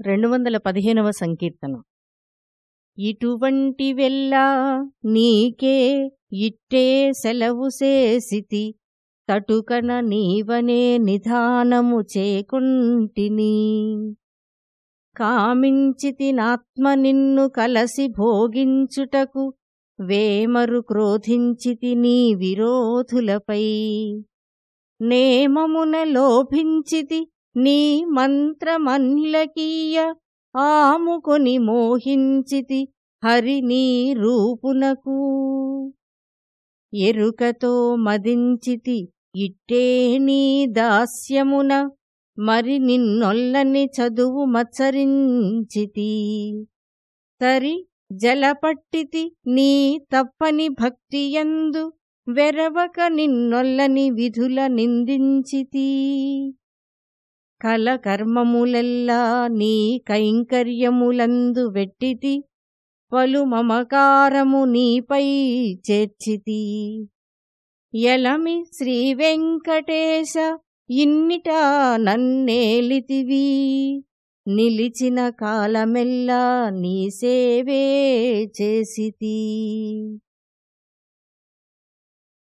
రెండు వందల పదిహేనవ సంకీర్తనం. ఇటువంటి వెళ్ళా నీకే ఇట్టే సెలవు సేసితి తటుకన నీవనే నిధానము చేకుంటిని. కామించితినాత్మ నిన్ను కలసి భోగించుటకు వేమరు క్రోధించితి నీ విరోధులపై. నేమమున లోభించితి నీ మంత్రమన్లకీయ ఆముకొని మోహించితి హరి నీ రూపునకు. ఎరుకతో మదించితి ఇట్టే నీ దాస్యమున మరి నిన్నొల్లని చదువు మత్సరించితి. తరి జలపట్టితి నీ తప్పని భక్తియందు వెరవక నిన్నొల్లని విధుల నిందించితి. కల కర్మములెల్లా నీ కైంకర్యములందు వెట్టితి పలు మమకారము నీపై చేర్చితి. ఎలమి శ్రీవెంకటేశ ఇన్నిటా నన్నేలితివి. నిలిచిన కాలమెల్లా నీ సేవే చేసితి.